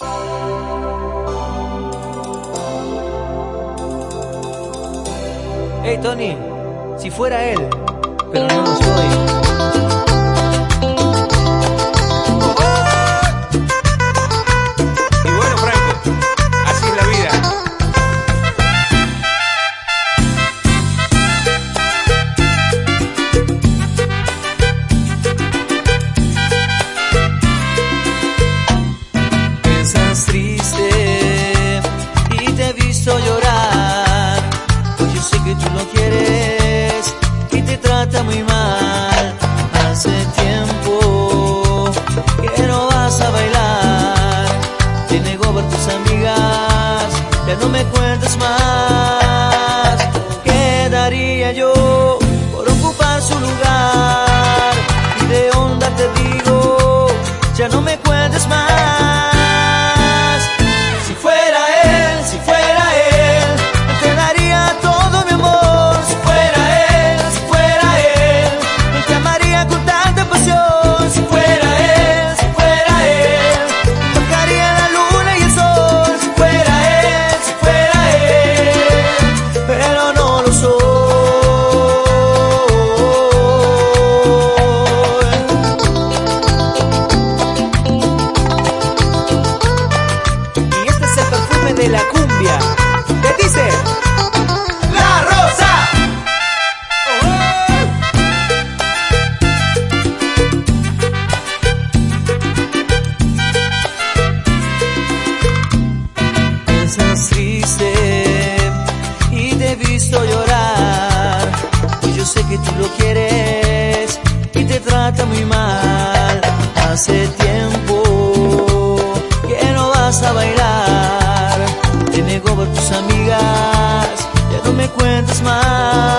Hey Tony, si fuera él, pero no lo soy. Tus amigas, ya no me cuentes más. ¿Qué daría yo por ocupar su lugar? Y de onda te digo, ya no me cuentes más. De la smile.